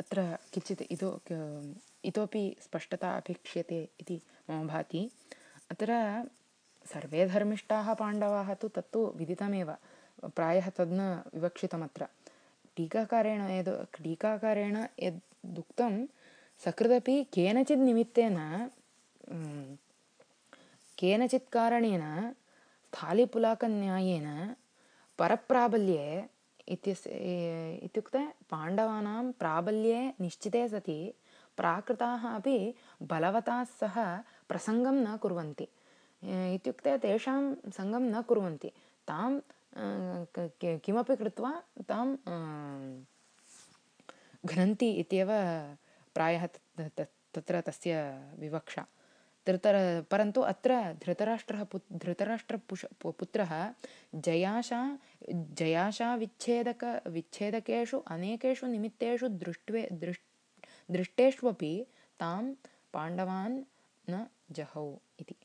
अत्र किञ्चित् इतो इतोपि स्पष्टता अपेक्ष्यते इति मम भाति अत्र सर्वे धर्मिष्ठाः पाण्डवाः तु तत्तु विदितमेव प्रायः तद् न विवक्षितमत्र टीकाकारेण यद् टीकाकारेण यद् उक्तं सकृदपि केनचित् निमित्तेन केनचित् कारणेन स्थालिपुलाकन्यायेन परप्राबल्ये इत्यस्य इत्युक्ते पाण्डवानां प्राबल्ये निश्चिते सति प्राकृताः अपि बलवता सह प्रसङ्गं न कुर्वन्ति। इत्युक्ते तेषां सङ्गं न कुर्वन्ति। तां किमपि कृत्वा तां घ्नन्ति इत्येव प्रायः तत्र तस्य विवक्षा धृतर परन्तु अत्र धृतराष्ट्रः पुत् धृतराष्ट्रपुष पुत्रः जयाशा जयाशाविच्छेदक विच्छेदकेषु अनेकेषु निमित्तेषु दृष्ट्वे दृष् दृष्टेष्वपि तां पाण्डवान् न जहौ इति